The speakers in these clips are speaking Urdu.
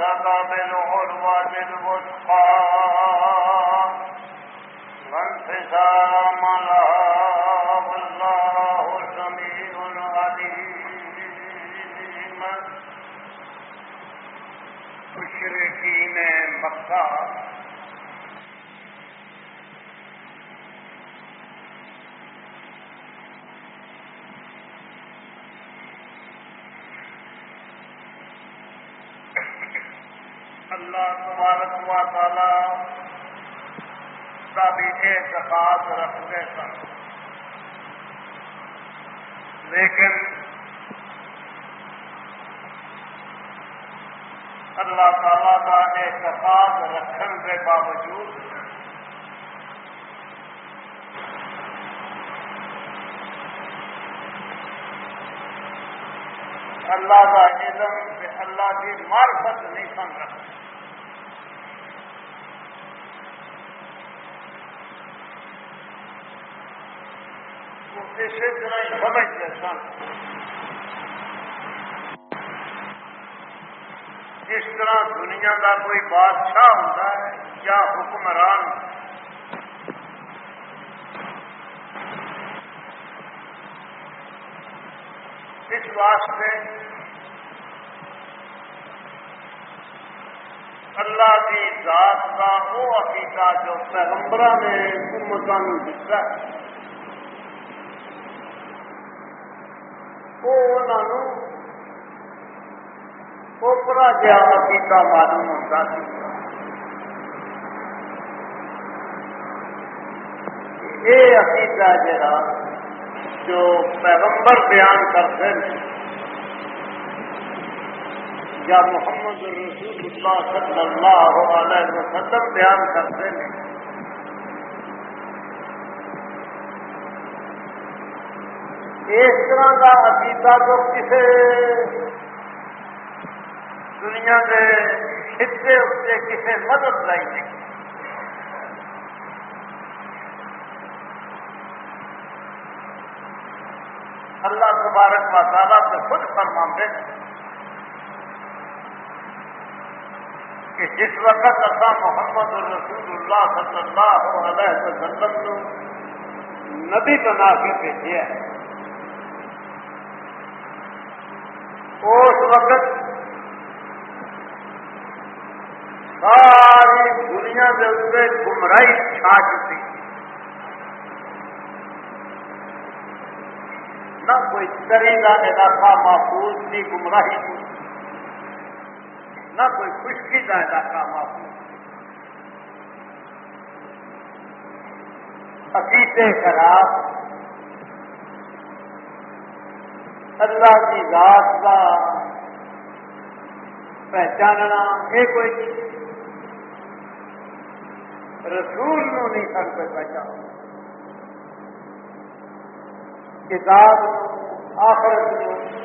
Sangam اعتقاد رکھتے سن لیکن اللہ تعالی کا اعتقاد رکھنے کے باوجود اللہ کا علم اللہ کی معرفت نہیں سن رکھتے اسی طرح سمجھتے سن جس طرح دنیا کا کوئی بادشاہ ہوتا ہے یا حکمران اس واسطے اللہ کی ذات کا وہ عقیدہ جو پیغمبر نے امتوں دتا ہے۔ وہ انہوں اوپرا جہا عقیدہ معلوم ہوتا سی یہ عقیدہ جڑا جو پیغمبر بیان کرتے ہیں یا محمد رسول اللہ صلی اللہ علیہ وسلم بیان کرتے ہیں اس طرح کا عقیدہ تو کسی دنیا کے خطے اتنے کسی مدد لائی نہیں۔ اللہ تبارک و تعالیٰ سے خود فرماتے کہ جس وقت اصا محمد رسول اللہ صلی اللہ علیہ وسلم نبی بنا کے بھیجے ہے وقت۔ ساری دنیا کے اتنے گمراہی چھا چکی۔ نہ کوئی تری کا علاقہ محفوظ نہیں، گمراہی کو نہ کوئی خشکی کا علاقہ محفوظ۔ عقیدے خراب۔ اللہ کی ذات کا پہچاننا یہ کوئی نہیں۔ رسول نو نہیں سن پہ پہچان کتاب آخرت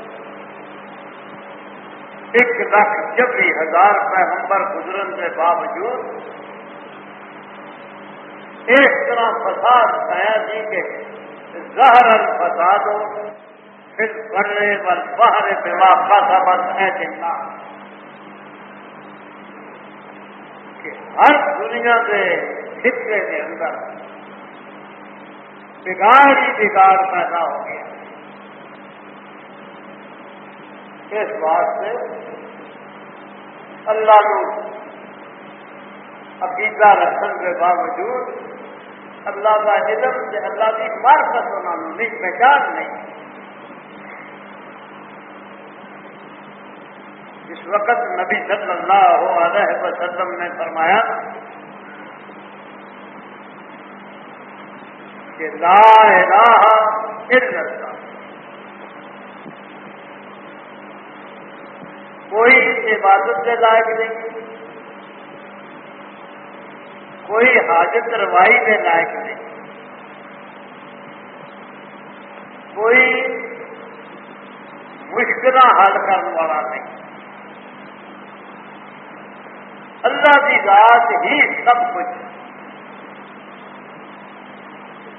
ایک لاکھ چبی ہزار پیغمبر گزرن کے باوجود اس طرح فساد پایا جی کہ زہر الفساد ہو، پھر بڑے بل باہر بما فسبت ہے جنہ ہر دنیا کے خطے کے اندر۔ بگاڑ ہی بگاڑ پیدا ہو گیا۔ اس بات سے اللہ کو عقیدہ رکھنے کے باوجود اللہ کا علم سے اللہ کی مارکت انہوں نے نہیں پہچان نہیں۔ اس وقت نبی صلی اللہ علیہ وسلم نے فرمایا کہ لا الہ الا اللہ۔ کوئی عبادت کے لائق نہیں۔ کوئی حاجت روائی کے لائق نہیں۔ کوئی مشکل حل کرنے والا نہیں۔ اللہ کی ذات ہی سب کچھ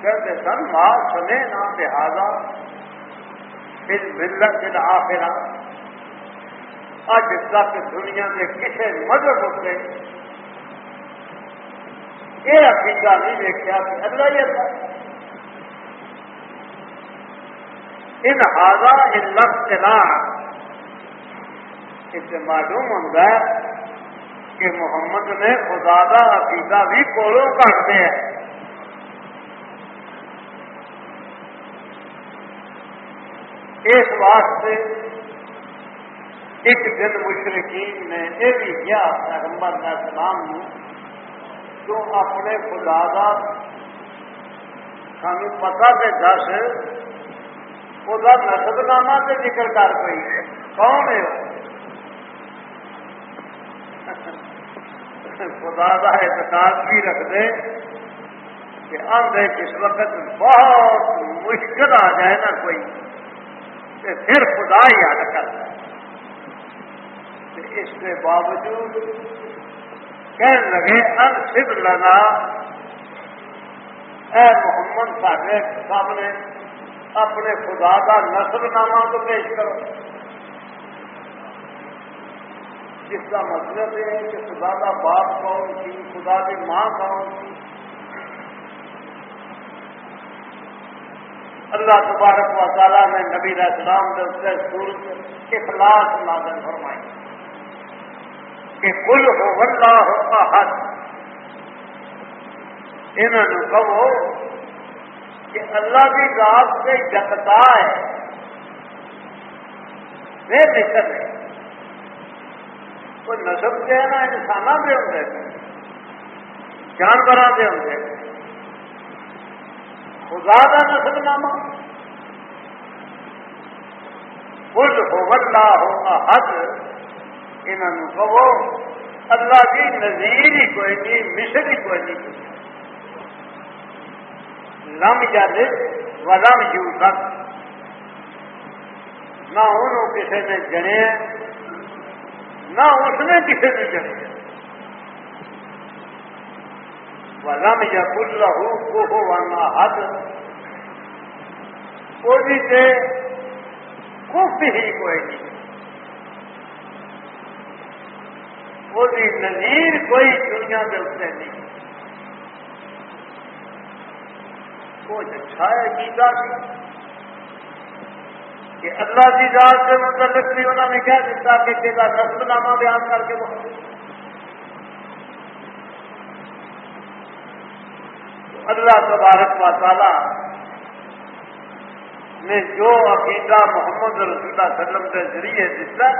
کہتے سن ماں سنے نہ لہذا پھر ملت دل آخرا اج تک دنیا کے کسی مذہب اتنے یہ عقیدہ نہیں دیکھا کہ اللہ ہی اللہ ان ہاضا ان لفظ چلا اس سے معلوم ہوتا ہے کہ محمد نے خدا کا عقیدہ بھی کولوں کرتے ہیں۔ اس واسطے ایک دن مشرقین نے یہ بھی کیا پیغمبر کا سلام تو اپنے خدا کا سان پتا تو دس وہ نسب نامہ سے ذکر کر پی کون ہے؟ خدا کا احتکاب بھی رکھتے کہ آدھے جس وقت بہت مشکل آ جائے نا کوئی تو پھر خدا ہی حل کرتا ہے اس کے باوجود کہنے لگے، ان سب لنا۔ اے محمد سارے سامنے اپنے خدا کا نسل نامہ تو پیش کرو۔ جس کا مطلب یہ ہے کہ خدا کا باپ کون سی، خدا کی ماں کون سی؟ اللہ تبارک و تعالیٰ نے نبی اسلام کے اس سورج اخلاص نازل فرمائی کہ کل ہو اللہ ہوتا حد انہوں نے کہو کہ اللہ کی ذات سے جگتا ہے۔ وہ مشن ہے کوئی نسب کے نا انسان کے ہوں جانور کے ہوں خدا کا نسب نامہ کل ہو ہوگا حد انہوں کہو، اللہ کی نظیر ہی کوئی نہیں مشر ہی کوئی نہیں لم جد و لم یو تک نہ انہوں کسی نے جنے نہ اس نے کسی نے جنے ولم یا کل لہو کو ورنہ حد کوئی سے کف ہی کوئی نہیں وہ نظیر کوئی دنیا کے اتنے نہیں۔ کچھ اچھا ہے گیتا سی کہ اللہ کی ذات سے متعلق بھی انہوں نے کہہ دیتا کہ تیرا نسل نامہ بیان کر کے بہت اللہ تبارک و تعالی نے جو عقیدہ محمد رسول اللہ علیہ وسلم کے ذریعے دیتا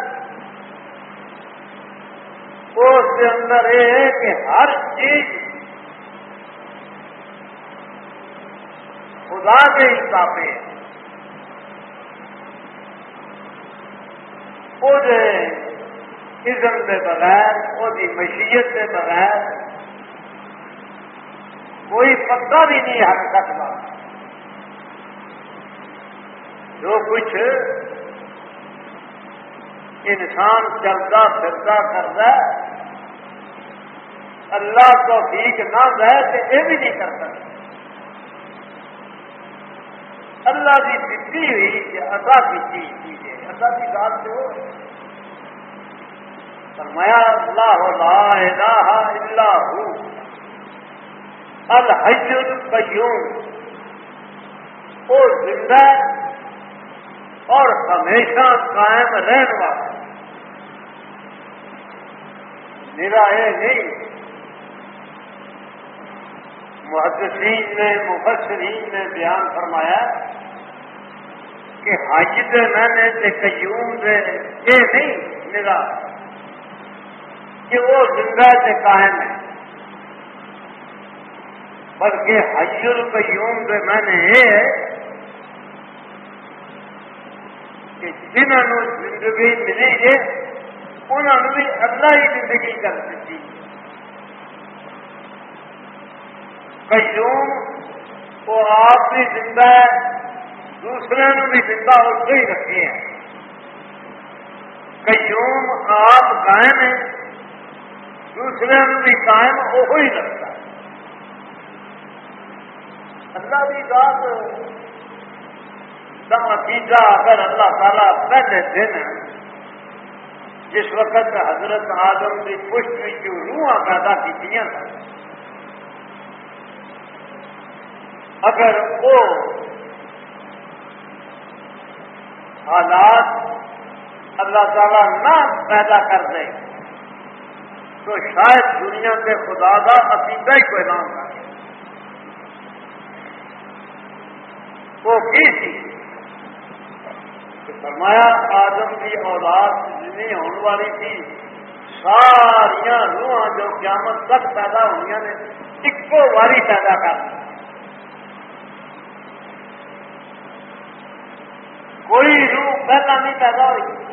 اس کے اندر یہ ہے کہ ہر چیز خدا کے حساب عزم کے بغیر وہ مشیت کے بغیر کوئی پتا بھی نہیں ہٹ سکتا جو کچھ انسان چلتا پھرتا کرتا اللہ تو ٹھیک نہ گئے تو یہ بھی نہیں کر سکتا۔ اللہ کی دتی ہوئی کہ ادا کی چیز۔ چیز ہے ادا کی بات جو فرمایا، اللہ لا الہ الا ہو۔ الحی القیوم۔ وہ زندہ اور ہمیشہ قائم رہنے والا میرا ہے نہیں۔ محدثین نے، مفسرین نے بیان فرمایا کہ حج میں نے قیوم دے یہ نہیں، میرا۔ کہ وہ زندہ سے قائم ہے۔ بلکہ حج القیوم دے میں نے یہ ہے کہ جنہوں زندگی ملی ہے، انہوں نے بھی اللہ ہی زندگی کر دیتی قیوم وہ آپ بھی زندہ ہے۔ دوسرے نے بھی زندہ اس کو ہی رکھے ہیں۔ قیوم آپ قائم ہیں، دوسرے نے بھی قائم وہ ہی رکھتا ہے۔ اللہ کی بات کا عقیدہ اگر اللہ تعالیٰ پہلے دن جس وقت حضرت آدم کی پشت جو روح پیدا کی اگر وہ حالات اللہ تعالی نہ پیدا کر دے تو شاید دنیا کے خدا کا عقیدہ ہی کوئی نام کر وہ کی تھی؟ فرمایا، آدم کی اولاد جتنی ہونے والی تھی۔ ساریا روح جو قیامت تک پیدا ہوئی نے ایکو واری پیدا کر کوئی روح پہلا نہیں پیدا ہوئی۔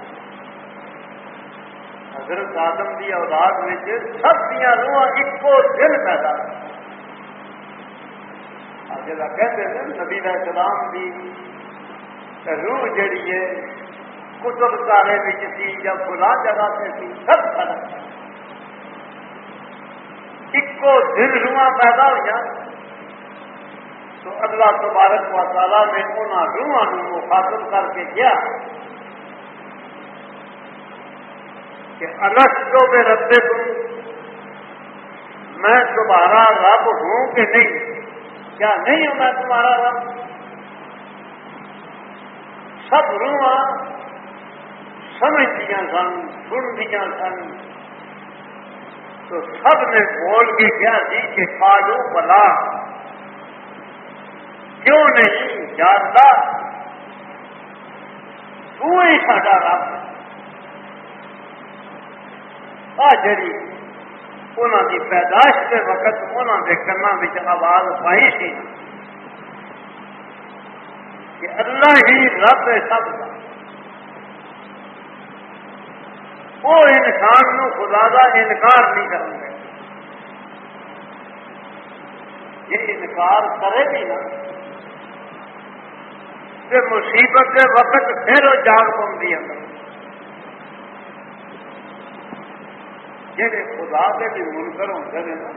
حضرت آدم کی اولاد میں سب دیا روح ایکو دن پیدا جا کہتے ہیں نبی علیہ السلام کی روح جڑی ہے کتب تارے سی یا بلا جگہ سے سی، سب فرق ایک دن روح پیدا ہو جائے تو اللہ تبارک و تعالیٰ نے انہوں روحان مخاطب کر کے کیا کہ الگ جو میں ربے تم میں تمہارا رب ہوں کہ نہیں؟ کیا نہیں ہوں میں تمہارا رب؟ سب روح سمجھدیا سن سندیاں سن۔ تو سب نے بول کے کیا سی کہ پالو بلا۔ کیوں نہیں؟ جانتا۔ تو ہی ساڈا رب آ جڑی انہوں کی پیدائش کے وقت انہوں کے کنوں میں آواز پائی سی کہ اللہ ہی رب ہے سب کا وہ انسان نو خدا کا انکار نہیں کریں یہ انکار کرے بھی نا کہ مصیبت کے وقت پھر وہ جاگ پاؤں جی خدا کے بھی منکر ہوتے ہیں نا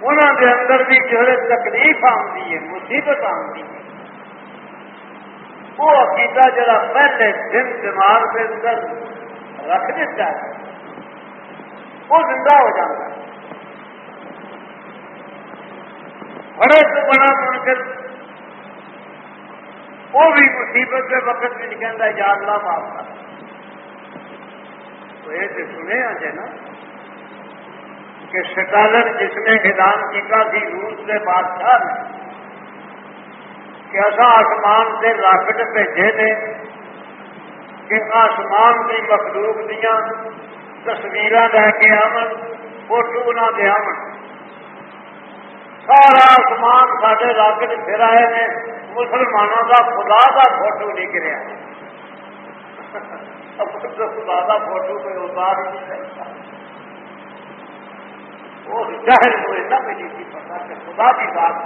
انہوں کے اندر بھی جو ہے تکلیف آتی ہے، مصیبت آتی ہے۔ وہ عقیدہ جڑا پہلے دن دماغ کے اندر رکھ دیتا ہے، وہ زندہ ہو جاتا ہے۔ بڑے تو بڑا منکر وہ بھی مصیبت کے وقت بھی نہیں کہتا یا اللہ معاف کر۔ تو یہ تو سنے آ نا۔ کہ شکالر جس نے اعلان کیا تھی روس کے بادشاہ نے، کہ ایسا آسمان سے راکٹ بھیجے نے، کہ آسمان کی مخلوق دیا تصویر لے کے آمن، فوٹو نہ دے آمن۔ سارا آسمان سارے راکٹ پھر آئے نے مسلمانوں کا خدا کا فوٹو نہیں گریا۔ خدا کا فوٹو کوئی اتار نہیں سکتا وہ ظاہر ہوئے نہ تھی پتا کہ خدا کی بات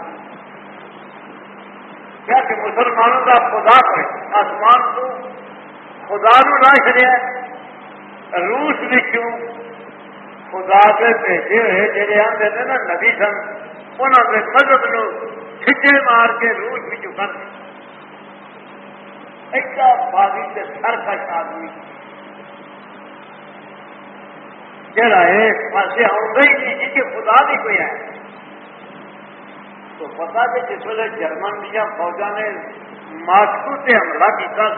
کیا کہ مسلمانوں کا خدا ہے آسمان کو خدا نو نہ روس بھی کیوں خدا کے بھیجے ہوئے جہے آتے تھے نا، نبی سن۔ انہوں نے مذہب نو کھچے مار کے روس بھی چکن ایک بازی سے سر کا آدمی۔ جڑا اس پاس آئی نہیں جی خدا بھی کوئی ہے۔ تو پتا کہ جس ویلے جرمن دیا فوجا نے ماسکو سے حملہ کیا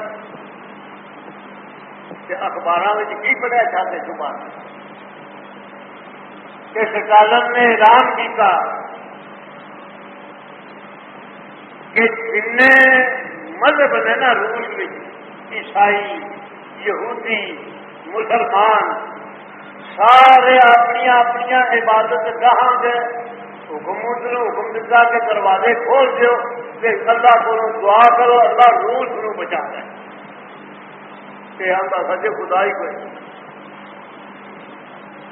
اخبار کی پڑھیا چاہتے صبح کہ سٹالن نے اعلان کیا کہ جن مذہب نے نا روس عیسائی، یہودی، مسلمان، سارے اپنی اپنی عبادت گاہ گئے حکم حکم دتا کے دروازے کھول دو کہ اللہ کو دعا کرو، اللہ روز نو بچا ہے کہ ہم تو سچے خدا ہی کوئی۔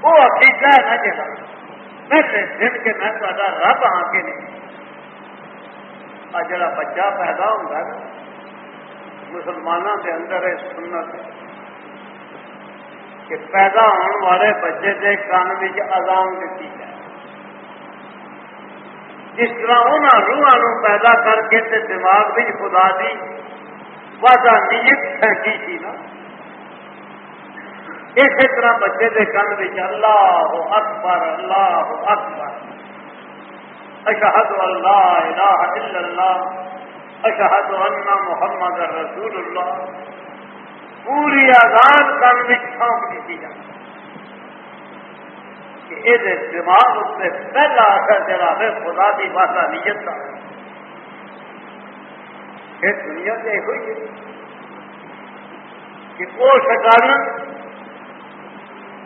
وہ عقیدہ ہے نا جہاں میں دن کے میں تا رب ہاں کے نہیں۔ آ جڑا بچہ پیدا ہوتا ہے مسلمانوں کے اندر ہے سنت کہ پیدا ہونے والے بچے کے کان میں آزام دیتی ہے جس طرح انہوں روحوں پیدا کر کے تے دماغ بھی خدا دی وعدہ نیت پھینکی تھی نا، اسی طرح بچے کے کن میں اللہ اکبر اللہ اکبر۔ اشہد اللہ الہ الا اللہ اشہد ان محمد رسول اللہ پوری آزاد کن میں چھونک دیتی جاتی کہ یہ دماغ اس سے پہلا اثر جڑا ہے، خدا کی باسا نیت کا۔ پھر دنیا سے ہوئی ہے۔ کہ وہ شکارن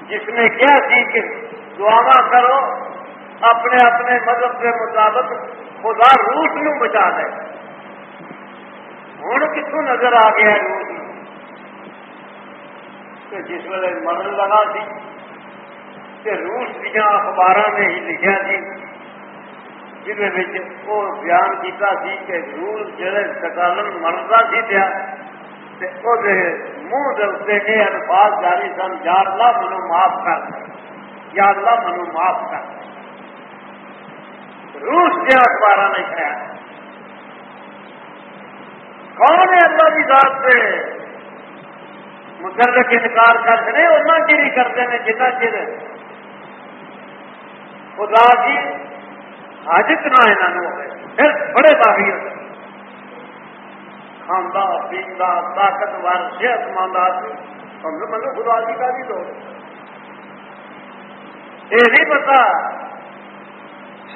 جس نے کیا سی کہ دعا کرو اپنے اپنے مذہب کے مطابق خدا روس نو بچا دے۔ ہوں کتوں نظر آ گیا روس کہ جس ویلے مرن لگا سی کہ روس دیا اخبار نے ہی لکھا سی جہد وہ بیان کیتا سی کہ روس جڑے سکالن مرتا سی پیا منہ دے یہ الفاظ جاری سن، یا اللہ منو معاف کر یا اللہ منو معاف کر روس دیا اخبار نے کہا کون ہے اللہ کی ذات سے؟ مجرک انکار کرتے ہیں اتنا چر ہی کرتے ہیں جنا چر۔ خدا جی حاجت نہ یہاں پھر بڑے باغی ہوتے کھانا پیتا طاقتور صحت مند آدمی سمجھو مطلب خدا جی کا بھی لوگ یہ نہیں پتا۔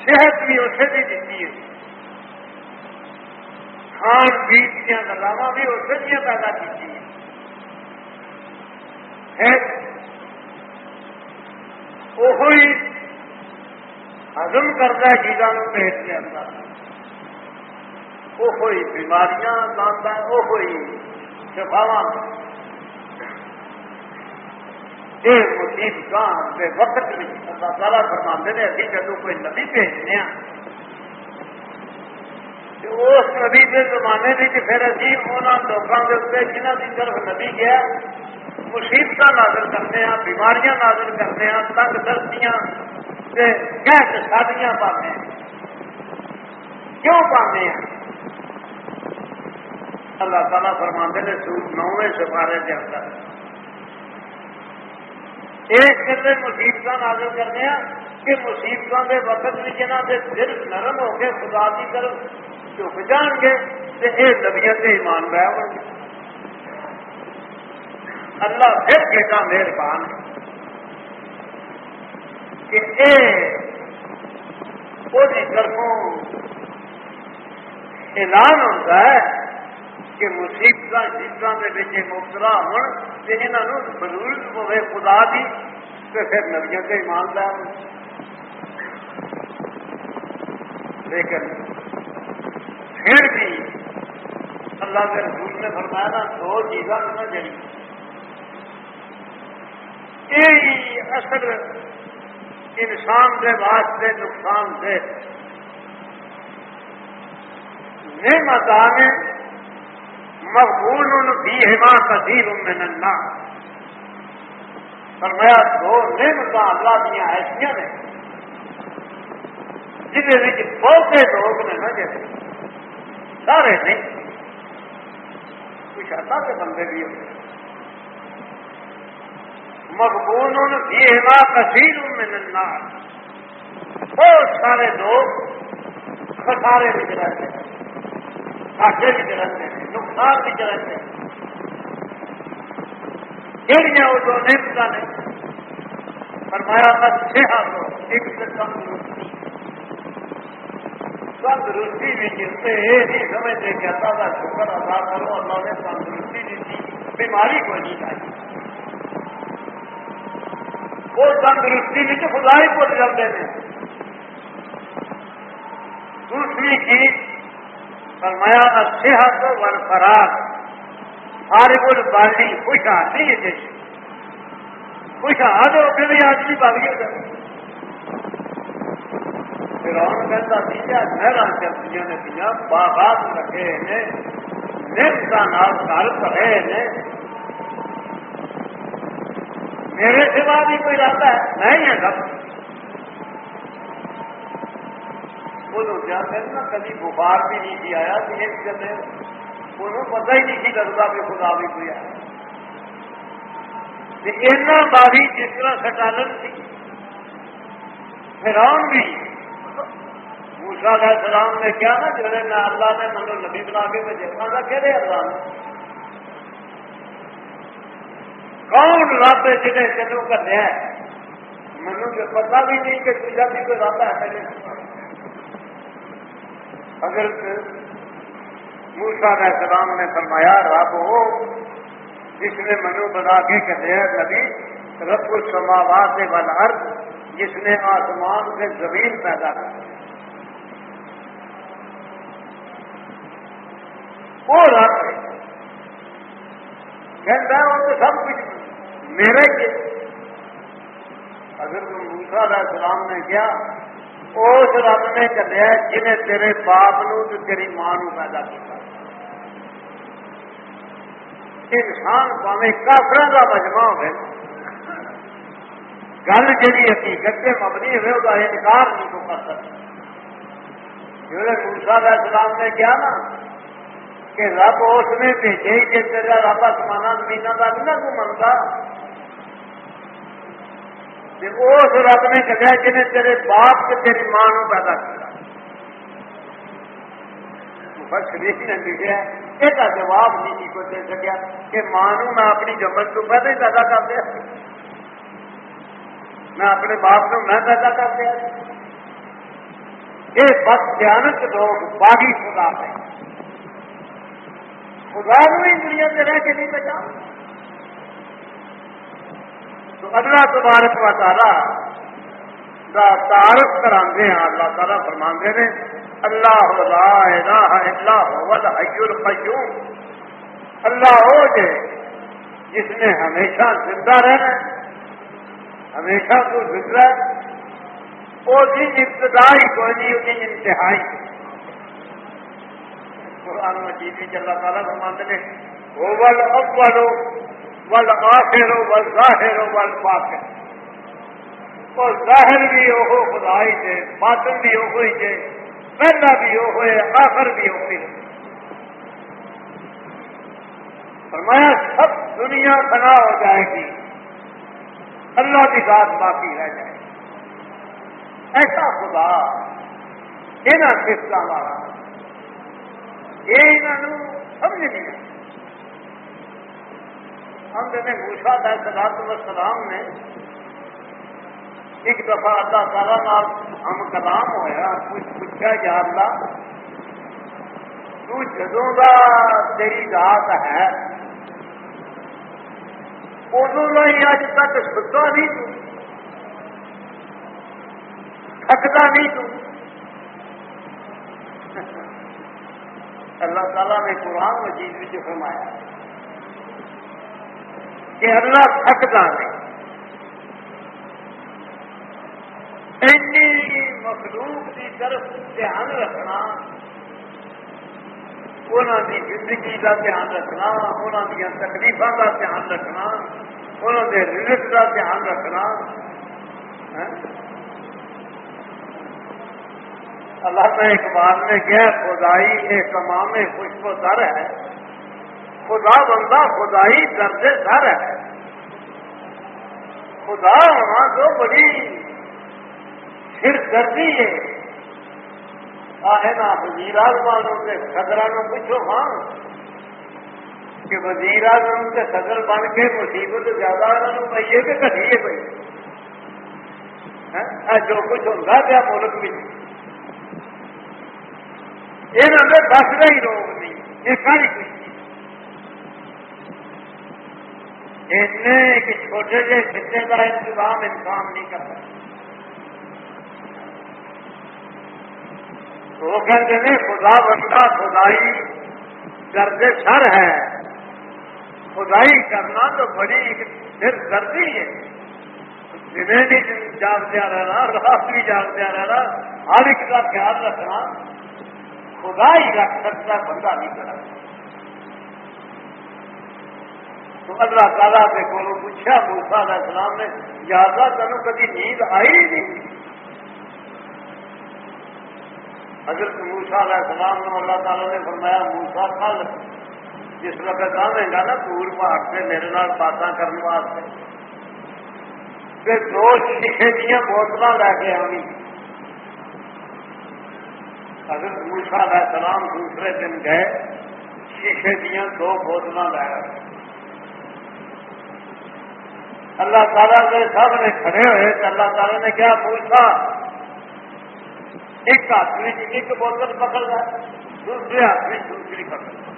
صحت بھی اسے بھی دیتی ہے۔ کھان پین دیا گلاوا بھی اسے دیا پیدا کی ہزم کرتا ہے چیزوں پیٹ کے اندر۔ وہ بیماریاں لانا وہ شفاوا یہ مصیب کان کے وقت بھی اللہ تعالیٰ فرما نے، ابھی جدو کوئی نبی بھیجنے اس نبی کے زمانے میں پھر ابھی انہوں لوگوں کے اتنے جنہ کی طرف نبی گیا مصیبت نازل کرتے ہیں، بیماریاں نازل کرتے ہیں، تنگ دردیاں گیس شادیاں پاتے ہیں۔ کیوں پاتے ہیں؟ اللہ تعالیٰ فرماندے نے سوٹ نویں سپارے کے اندر۔ ایک کرتے مصیبت نازل کرنے ہیں کہ مصیبتوں کے وقت بھی جنہ کے دل نرم ہو کے خدا کی طرف چک جان گے تو یہ نبیت ایمان رہا ہو اللہ پھر بیٹا مہربان کہ وہ طرفوں اعلان ہوتا ہے کہ مصیبت شیبت کے بچے مبتلا ہو ضرورت ہوئے خدا کی تو پھر نبیوں کے ایماندار لیکن پھر بھی اللہ کے رسول نے فرمایا نا دو چیزاں جڑی یہی اصل انسان کے واسطے نقصان دہ۔ نعمت آنے مقبول بھی ہما کثیر میں فرمایا، دو نعمت اللہ دیا ایسا نے جہد بہتے لوگ نے نا جیسے سارے نہیں، کچھ اللہ کے بندے بھی ہوتے۔ مقبول فیہما کثیر من النار بہت سارے لوگ خسارے بھی رہتے ہیں گھاٹے بھی رہتے ہیں۔ نقصان بھی رہتے ہیں کہڑی وہ جو نعمت نے فرمایا اچھے ہاتھوں ایک سے تندرستی تندرستی بھی جسے یہ نہیں سمجھتے کہ اللہ کا شکر ادا کرو، اللہ نے تندرستی دی تھی۔ بیماری کو نہیں چاہیے وہ تندرستی بھی تو خدا ہی کو جلتے ہیں دوسری چیز فرمایا صحت ور فراغ سارے کو بالی خوش آتی ہے جیسے۔ خوش آ تو پھر بھی آدمی باغی ہو جائے فرون کہتا سیدھا نہرا چلتی نے دیا باغات رکھے ہیں نمتا نال گھر پڑے ہیں۔ میرے سوا بھی کوئی رہتا ہے؟ نہیں ہے سب نا، کبھی بخار بھی نہیں سی آیا تو ایک جب انہوں پتہ ہی نہیں سی لگتا بھی خدا بھی کوئی آیا۔ ایسا باغی جس طرح سٹالن تھی فرون بھی۔ موسا علیہ السلام نے کیا نا جڑے میں اللہ نے منو نبی بنا کے بھیجے کا کہہ رہے اللہ نے۔ کون رب ہے جنہیں تینوں کر دیا منو تو پتا بھی نہیں کہ تجھا بھی کوئی رب ہے۔ پہلے اگر موسا علیہ السلام نے فرمایا، رب ہو، جس نے منو بنا کے کہتے ہیں نبی، رب السماوات والارض، جس نے آسمان سے زمین پیدا کر وہ رب ہے۔ کہتا ہے، وہ تو سب کچھ میرے کے اگر موسا علیہ السلام نے کیا اس رب نے چلیا جنہیں تیرے باپ نو تو تیری ماں نو پیدا کیا انسان پاوے کافر کا مجمع ہو گل جی حقیقت سے مبنی ہوئے وہ انکار نہیں تو کر سکتا۔ جی موسا علیہ السلام نے کیا نا کہ رب اس نے بھیجے کہ تیرا رب آسمان زمین کا بھی نہ تو منتا منگا اس رب نے کہا جنہیں تیرے باپ سے تیری ماں نو پیدا کیا۔ شریف نے لکھا یہ جواب نہیں کو دے سکیا کہ ماں میں اپنی جمن تو پہلے ہی پیدا کر دیا۔ میں اپنے باپ کو میں پیدا کر دیا۔ یہ بس دھیانت لوگ باغی خدا ہے۔ خدا ہی دنیا سے رہ کے نہیں بچا۔ تو اللہ تبارک و تعالی دا تعارف کرا اللہ تعالیٰ فرما نے، اللہ لا الہ الا هو الحی القیوم۔ اللہ ہو جے جس نے ہمیشہ زندہ رہنا ہمیشہ تو زندہ وہ دن ابتدائی کوئی نہیں، وہ انتہائی۔ قرآن مجید اللہ تعالیٰ فرماتے ہیں وہ اول ول آخر ول ظاہر ول باطن اور ظاہر بھی وہ خدائی سے باطن بھی وہ سے پہلا بھی وہ ہوئے آخر بھی وہ فرمایا، سب دنیا بنا ہو جائے گی۔ اللہ کی بات باقی رہ جائے۔ گی ایسا خدا یہ نہ سسٹم والا یہ انہوں سمجھ نہیں ہم نے موسا سلاد سلام نے ایک دفعہ اللہ تعالیٰ نال ہم کلام ہوا کچھ پوچھا جا اللہ، تو جدوں کا تیری رات ہے ادو ہی اج تک ستا نہیں تو، تھکتا نہیں تو۔ اللہ تعالیٰ نے قرآن مجید میں فرمایا۔ کہ اللہ تھکتا نہیں مخلوق کی طرف دھیان رکھنا انہوں کی زندگی کا دھیان رکھنا انہوں دیا تکلیفوں کا دھیان رکھنا انہوں کے رزق کا دھیان رکھنا۔ ہاں؟ اللہ نے اقبال نے کیا خدائی ایک تمام خوشب و در ہے۔ خدا بندہ، خدائی درد در ہے۔ خدا ہونا تو بڑی پھر دردی ہے۔ آئے نا وزیر آزمانوں کے صدرانوں پوچھو ہاں کہ وزیر اعظم کے صدر بن کے مصیبت زیادہ انہوں کہ کٹیے بھائی ہاں؟ جو کچھ ہوتا پیا ملک میں۔ یہ دس کا ہی روگ نہیں یہ ساری کچھ ایک چھوٹے جہ خطے کا انتظام انسان نہیں کرتا وہ کہتے ہیں، خدا بندہ، خدائی گردے سر ہے۔ خدائی کرنا تو بڑی پھر دردی ہے۔ دنیں بھی جاگدیا رہنا، رات بھی جاگدیا رہنا، ہر ایک کا خیال رکھنا خدا ہی رکھ سکتا، بندہ نہیں کرا تو اللہ تعالیٰ کے کو پوچھا موسا علیہ السلام نے یاد تینوں کبھی نیند آئی نہیں؟ حضرت موسا علیہ السلام نے اللہ تعالیٰ نے فرمایا موسا کل جس وقت آئے گا نا، دور پہاڑ سے میرے نال باتیں کرنے واسطے۔ دو شیشے دیا بوتل لے کے آنی۔ حضرت موسا علیہ السلام دوسرے دن گئے شیشے دیا دو بوتل لے آئے اللہ تعالیٰ کے سامنے کھڑے ہوئے تو اللہ تعالیٰ نے کیا پوچھا؟ ایک ہاتھ میں ایک بوتل پکڑ گا دوسرے ہاتھ میں دوسری پکڑ رہا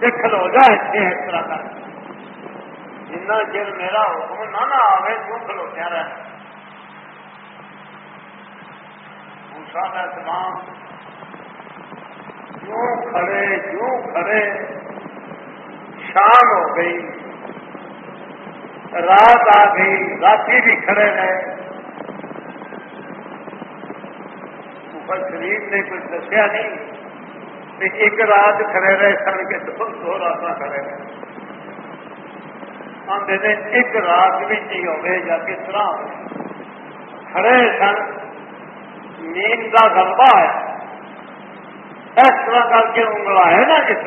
دیکھ لو جا اس طرح کا جنا چر میرا حکم نہ نہ آئے تو کھلو کیا رہے؟ پوچھا کا تمام۔ کیوں کھڑے کیوں کھڑے؟ شام ہو گئی۔ رات آ گئی رات بھی کھڑے رہے اوپر شریف نے کچھ دسیا نہیں، کہ ایک رات کھڑے رہے سن کے دو دو رات کھڑے رہے آدھے نے ایک رات بھی نہیں ہوگی یا کس طرح کھڑے سن، نیند کا گلبا ہے۔ اس طرح کر کے انگلا ہے نا جس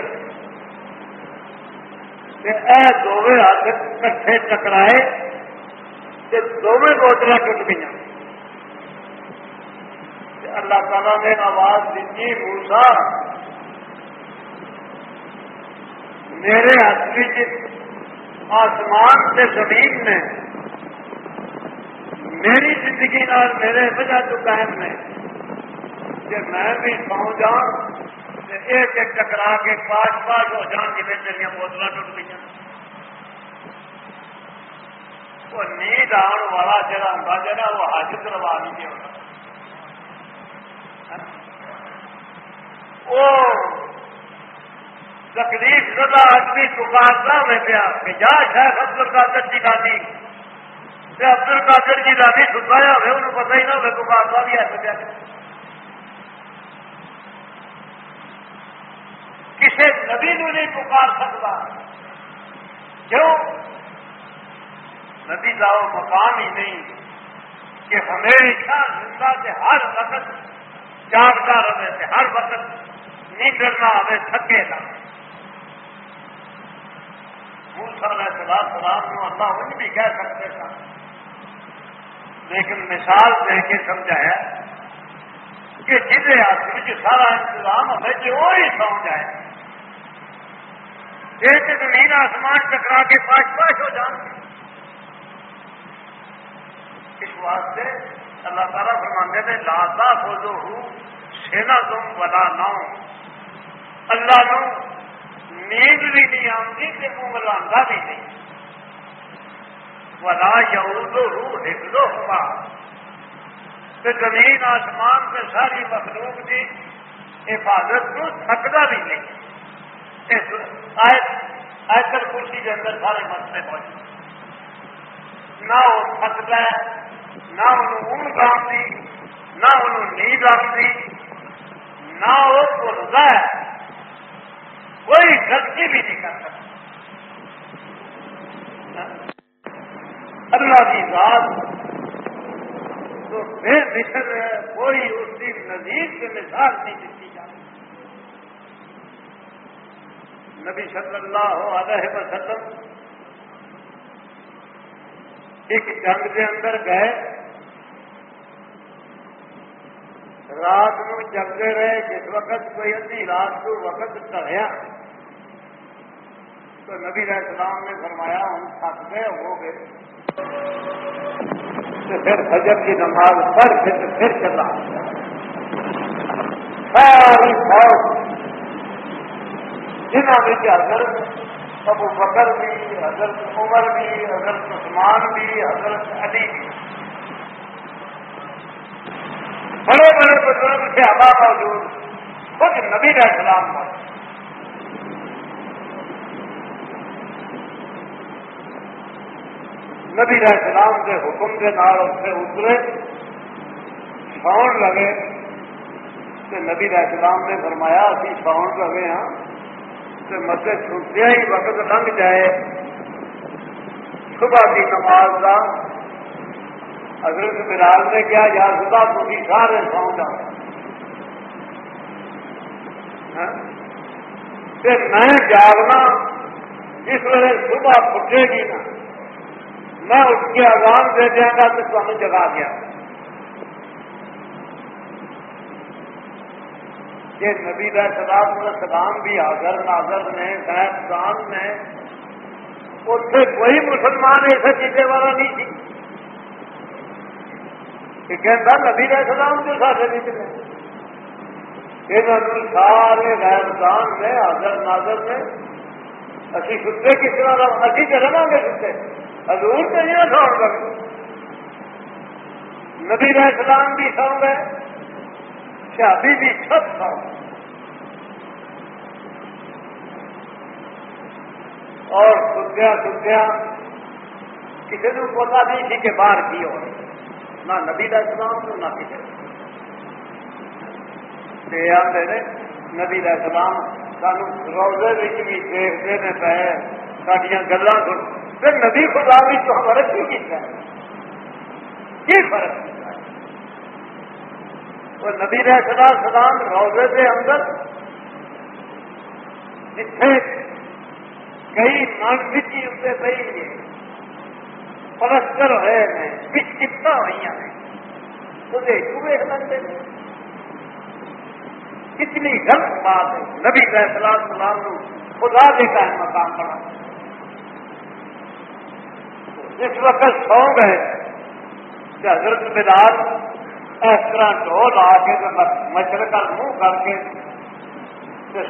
دونوں ہاتھ کٹھے ٹکرائے دونوں بوتل ٹوٹ گئی اللہ تعالیٰ نے آواز دیتی موسا میرے ہاتھ آسمان سے زمین میں میری زندگی نال میرے وجہ تو قائم نے، کہ میں بھی سو جاؤں۔ ایک ایک ٹکرا کے پاس پاس ہو جان جی تیریا بوتل ٹوٹ گئی وہ نیند آن والا جڑا ہوں جا وہ حج کروا نہیں ہوتا۔ وہ تکلیف شدہ آدمی پکارتا میں پیا کہ جا شاید ابدل قادر جی کا گاندھی ابدل قادر جی کا گاندھی سکھایا ہوئے، انہوں پتہ ہی نہ ہوئے پکارتا بھی ایسے پیا کسی نبی نو نہیں پکار سکتا۔ کیوں؟ نبی کا وہ مقام ہی نہیں کہ ہمیشہ زندہ سے ہر وقت جاگتا رہے ہر وقت نہیں کرنا ہمیں تھکے گا موسا علیہ سلام سلام نو اللہ ان بھی کہہ سکتے تھا لیکن مثال دے کے سمجھایا کہ جسے ہاتھ سارا انتظام ہمیں جو وہی سمجھ آئے جیسے زمین آسمان ٹکرا کے پاس پاس ہو جان اس واسطے اللہ تعالیٰ فرمانے تھے لاتا بولو ہوں سینا تم بلا نہ اللہ نو نیند بھی نہیں آتی کہ وہ انگلا بھی نہیں۔ ولا یعودو ہوں ہو ہوا تو زمین آسمان میں ساری مخلوق کی حفاظت کو تھکتا بھی نہیں۔ آیت ایسر کرسی کے اندر سارے مسئلے پہنچے نہ وہ تھکتا ہے، نہ انہوں اونگ آتی نہ انہوں نیند آتی نہ وہ بولتا ہے۔ کوئی غلطی بھی نہیں کر سکتا۔ اللہ کی ذات تو بے فکر کوئی اس کی نظیر سے مثال نہیں دیتی۔ نبی صلی اللہ علیہ وسلم ایک جنگ کے اندر گئے۔ رات کو جگتے رہے، جس وقت کوئی ادھی رات کو وقت ٹریا تو نبی علیہ السلام نے فرمایا، ہم تھک گئے، ہو گئے۔ تو پھر حجر کی نماز پڑھ پھر پھر چلا۔ ساری فوج جنہوں نے حضرت ابو بکر بھی، حضرت عمر بھی، حضرت عثمان بھی، حضرت علی بھی۔ بڑے بڑے بزرگ سے ہوا موجود، خود نبی کا اسلام موجود نبی علیہ السلام کے حکم کے نال اس سے اترے ساؤن لگے۔ کہ نبی علیہ السلام نے فرمایا ابھی ساؤن لگے ہاں مسجد چھٹیا ہی، وقت لنگ جائے۔ صبح کی نماز کا حضرت بلال نے کیا یا صبح تھی سارے سو جا۔ ہاں؟ میں جاگنا، جس ویلے صبح پھٹے گی نا، میں اس کے آزاد دے دیا گا تو تمہیں جگا دیا۔ یہ نبی سلام سلام بھی حاضر، ناظر نے سائنسدان نے اتنے کوئی مسلمان ایسے چیزیں والا نہیں تھی۔ کہ کہتا نبی سلام جو سارے نکلے یہ سارے غیردان نے حاضر، ناظر نے اسی ستے کس طرح ابھی تو گے ستے حضور تو نہیں سو گئے نبی سلام بھی سو گئے۔ شادی بھی سب تھا اور ستیا ستیا کسی نے پتا نہیں تھی کہ باہر کی ہو۔ نہ نبی کا سلام نہ کسی آتے نے، نبی کا سلام سانو روزے بھی دیکھتے نے پہ سڈیا گلا سن۔ پھر نبی خدا بھی تو ہمارا کی فرق؟ وہ نبی رہ سلام روزے کے اندر جتنے کئی نان بچی اتنے پہ پلستر ہوئے ہیں بچتا ہوئی ہیں۔ تو دیکھو ویک لگتے کتنی غلط بات ہے۔ نبی سلام سلام خدا دیتا ہے مقام بڑا جس وقت سو گئے کہ حضرت بلال اس طرح ڈو لا کے مچھر کا منہ کر کے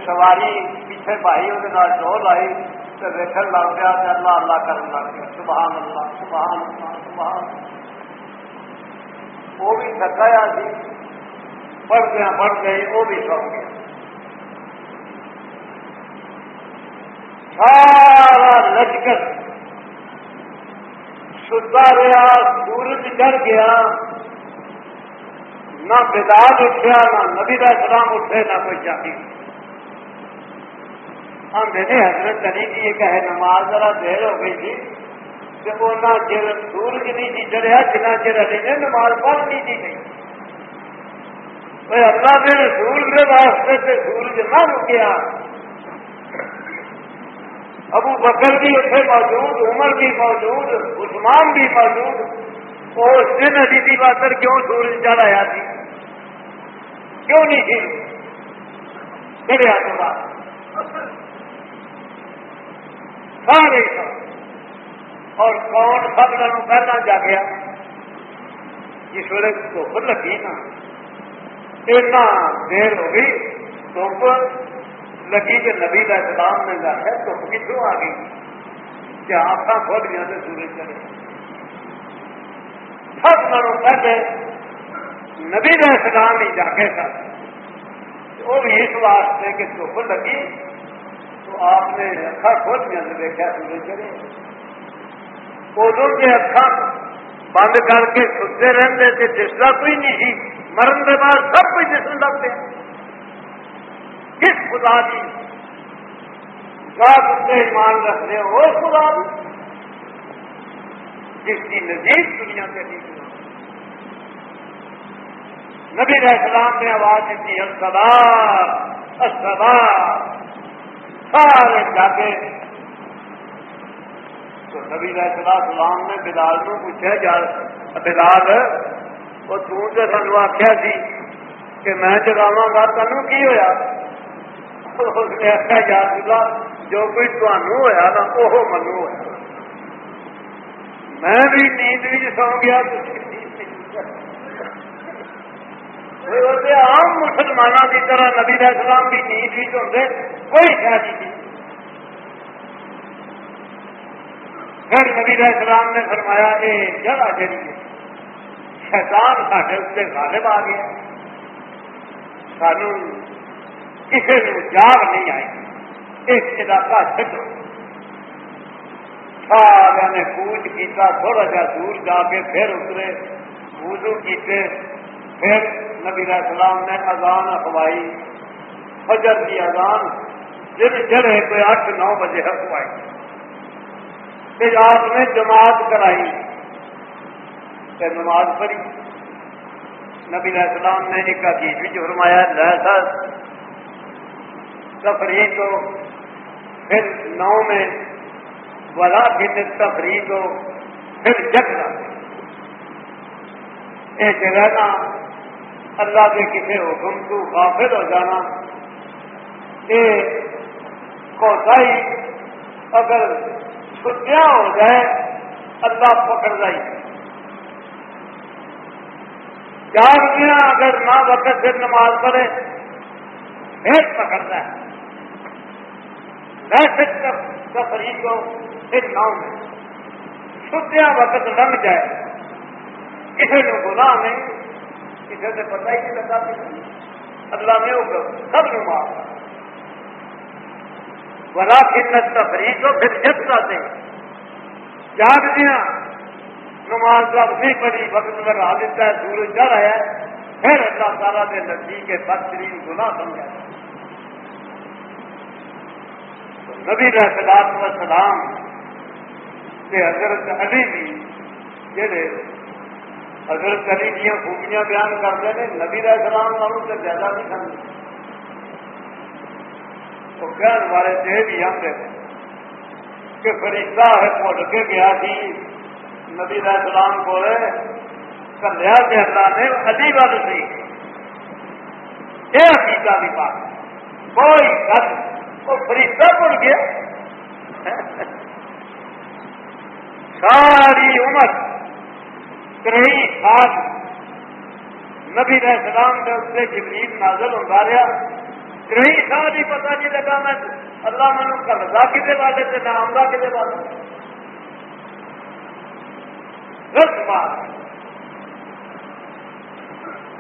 سواری پیچھے بھائی وہ ڈو لائی تو دیکھنے لگ گیا اللہ اللہ کر لگ گیا۔ سبحان اللہ سبحان اللہ، سبحان وہ بھی تھکایا سی جی، پڑھ گیا پڑھ گئے وہ بھی سو گیا۔ سارا لشکر ستا رہا، سورج چڑھ گیا۔ نہ بلال اٹھیا، نہ نبی کا سلام اٹھے، نہ کوئی چاہیے ہم ہاں، میرے حضرت علی کی یہ کہے نماز ذرا دیر ہو گئی تھی کہ وہ نہ چر سورج نہیں جی چڑھیا جنا چر علی نے نماز پڑھ نہیں۔ دی گئی اللہ کے رسول کے واسطے سے سورج نہ رکیا ابو بکر بھی اتنے موجود، عمر بھی موجود، عثمان بھی موجود۔ اس دن علی کی کیوں سورج چڑھایا تھی؟ کیوں نہیں تھی چڑھیا تو بات۔ سارے اور کون سب لوگوں پہلے جا گیا؟ جس ویلے دھوپ لگی نا۔ اتنا دیر ہو گئی، دھوپ لگی کہ نبی کا اسلام نے ہے دھوپ کتوں آ گئی کہ آپ کھول گیا تو سورج چلے۔ سب لوگوں پہلے نبی کا اسلام ہی جا کے کر وہ بھی اس واسطے کہ دھوپ لگی، تو آپ نے اکھا کھول دیا دیکھا سورج چلے۔ ادو کے اکھا بند کر کے ستے رہتے تھے جسلا کوئی نہیں سی مرن کے بعد سب کچھ جسم لگتے کس خدا کی بات اتنے ایمان رکھتے ہو خدا کی جس کی نزیک دنیا کے لیے۔ نبی علیہ السلام نے آواز دی السلام السلام سارے جاتے تو نبی علیہ سلام نے بلال کو پوچھا یار بلال، وہ تو سانو آخیا سی کہ میں جگاوا گا تینوں کی ہوا اس نے آخیا یار اللہ، جو کوئی تمہوں ہوا نا وہ منو ہوا میں بھی نیند بھی سو گیا۔ عام مسلمانوں کی طرح نبی علیہ السلام کی نیند بھی ہوتے کوئی شاید نہیں پھر نبی علیہ السلام نے فرمایا یہ جگہ جی شیطان سارے اتنے غالب آ گیا۔ سانو کسی کو جاگ نہیں آئی۔ اس علاقہ چڈو سارا نے پوج کیا تھوڑا جا دور جا کے پھر اترے، وضو کیتے، پھر نبی علیہ السلام نے اذان اخوائی فجر کی اذان، جن جڑے کوئی اٹھ نو بجے اخوائی پھر آپ نے جماعت کرائی، پھر نماز پڑھی۔ نبی علیہ السلام نے ایک عجیب بھی فرمایا لہذا تفریح کو پھر نو میں، ولا بھی تفریح کو پھر جگنا۔ ایک رہنا اللہ کے کسی حکم کو غافل ہو جانا یہ کوسائی اگر چھٹیاں ہو جائے اللہ پکڑ جائے چار دیا اگر نہ وقت سے نماز پڑھے، پھر پکڑتا ہے ویسے تفریح کو پھر نہ چھٹیاں وقت لنگ جائے۔ کسی کو گناہ نہیں کسی سے پتا ہی نہیں لگا کہ اللہ نے وہ سب نو معاف بڑا خدمت تفریح تو پھر جب چاہتے جاگ دیا نماز کا نہیں پڑی وقت لگا دیتا ہے سورج چڑھ آیا پھر اللہ تعالیٰ نے نزدیک کے بدترین گنا سمجھا نبی رسلام و سلام کے حضرت علی بھی جہے حضرت علی دیا خوبیاں بیان کرتے ہیں، نبی علیہ السلام والوں سے زیادہ نہیں سمجھ تو کہنے والے تھے بھی ہم کہ فرشتہ ہے بھول کے گیا تھی، نبی علیہ السلام کو کلیا سے اللہ نے علی وال سی یہ عقیدہ بھی بات کوئی گل وہ فرشتہ بھول گیا۔ ساری عمر تری سال نبی علیہ السلام نے اس سے جبریل نازل ہوتا رہا تری سال ہی پتا نہیں لگا میں اللہ مینو کردا کھے والے سے، نہ آؤں کھے والے دس بات۔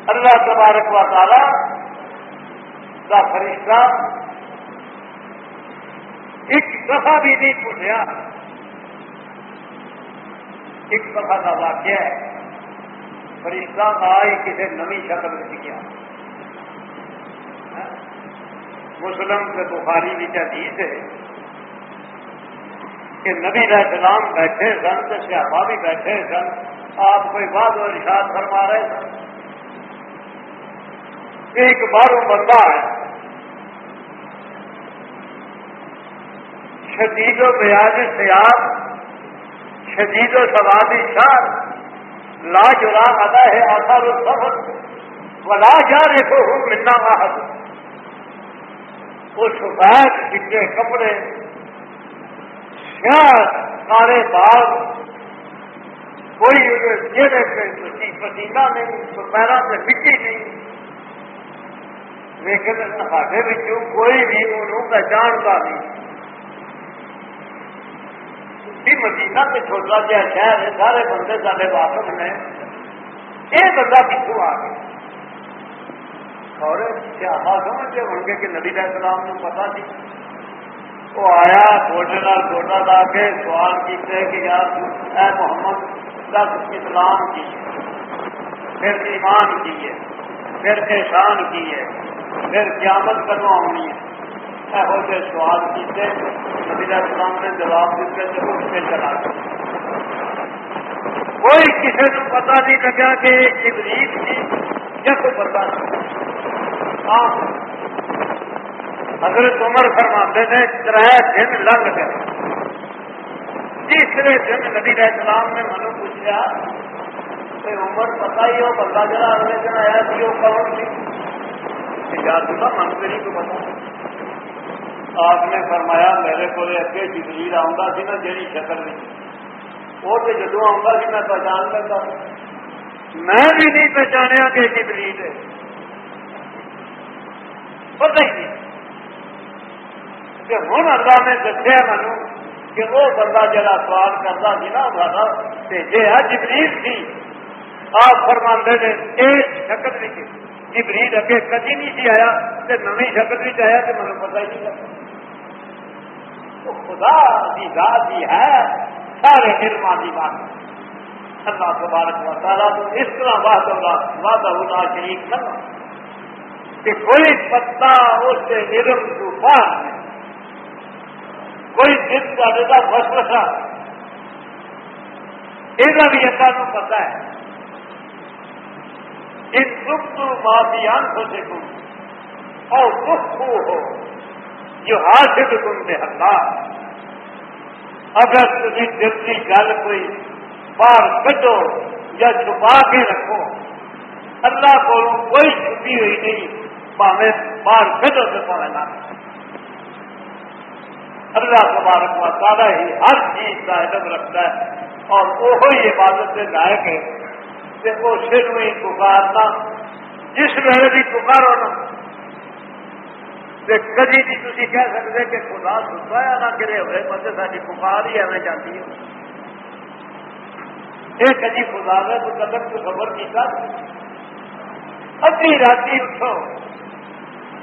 اللہ تبارک و تعالی کا فرشتہ ایک دفعہ بھی نہیں پوچھا ایک دفعہ کا واقعہ ہے۔ فرشتہ آئی کسی نمی شکل کیا مسلم سے بخاری بھی حدیث ہے کہ نبی علیہ السلام بیٹھے سن تو صحابہ بھی بیٹھے سن، آپ کوئی بات اور ارشاد فرما رہے سن؟ ایک باروں بندہ ہے، شدید و بیاض سیاح شدید و سوادی شاد لا جلا ادا ہے آسار السفر ولا جا دیکھو ہوں ملنا واحد۔ وہ سفید چٹے کپڑے سارے باغ، کوئی چہرے پہ پسینہ نہیں دوپہر سے مٹی نہیں۔ لیکن ہمارے بچوں کوئی بھی انہوں پہچانتا نہیں۔ مدینہ سے چھوٹا جہا شہر ہے، سارے بندے سارے واپس نے یہ بندہ کتوں آ گیا۔ اور سیاح سمجھتے ہو گے کہ نبی علیہ السلام کو پتا سی وہ آیا گوڈے نال گوڈا لا کے سوال کیتے کہ یار اے محمد دس اسلام کی پھر ایمان کی ہے، پھر احسان کی ہے، پھر قیامت کروا ہونی ہے؟ یہو سے سوال کیتے نبی السلام نے جواب دیتے تو اس سے چلا کوئی کسی کو پتا نہیں لگا کہ ابلیس کی جس پتا نہیں۔ ہاں۔ حضرت عمر فرماتے نے تر دن لگ گئے۔ تیسرے دن نبی علیہ السلام نے منو پوچھا کہ عمر پتا ہی ہو، بندہ جڑا اگلے دن آیا تھی، وہ کون سی یاد ہوگا من کو پتا آپ نے فرمایا میرے کو اگے جبریل آؤں سی نا، جیڑی شکل میں وہ تو جدو آؤں سی میں پہچان لینا میں بھی نہیں پہچانیا کہ جبریل ہے۔ پتہ ہی نہیں۔ کہ ہوں اللہ نے دسیا مینو کہ وہ بندہ جڑا سوال کرتا سی نا وہ بھیجے جبریل سی، آپ فرما نے اس شکل بھی جبریل اگے کدی نہیں سی آیا تو نمی شکل بھی آیا تو مجھے پتا ہی نہیں لگا تو خدا کی ذات ہی ہے، سارے علم کی بات۔ اللہ تبارک و تعالیٰ تو اس طرح بات ہوگا وعدہ ہونا شریف نہ کہ کوئی پتا اس علم کو پار ہے کوئی دن کا دیتا وسوسا یہ بھی اللہ کو پتا ہے۔ ان دکھ تو مافیان کو دیکھو اور دکھ کو ہو جو حاصل تم سے اللہ۔ اگر تمہیں دل کی گل کوئی باہر کٹو یا چھپا کے رکھو، اللہ کو کوئی چھپی ہوئی نہیں، پاوے باہر کٹو تو پاوے نہ۔ اللہ تبارک و تعالیٰ ہی ہر چیز کا علم رکھتا ہے اور وہ عبادت سے لائق ہے۔ کہ وہ سر میں پکارنا جس ویلے بھی پکارو نا کدی بھی تھی کہہ سکتے کہ خدا سنتا ہے نہ کرے ہوئے مطلب ساری پکار ہی ایویں جاتی ہے۔ یہ کدی خدا نے مطلب تو قدم کو خبر کیا ادھی رات اٹھو۔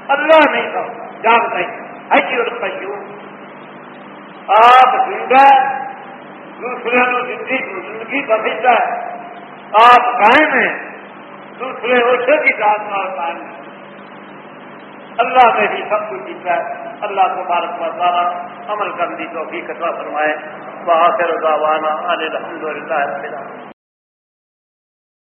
اللہ نہیں تھا، جان نہیں۔ ہے اور قیوم آپ زندہ دوسرے زندگی زندگی بخشتا ہے۔ آپ قائم ہیں، دوسرے اسے کی ذات نال قائم ہیں۔ اللہ نے بھی سب کچھ جیتا ہے۔ اللہ کو و سارا عمل کرنے کی توفیق عطا فرمائے۔ وآخر دعوانا ان الحمد للہ رب العالمین۔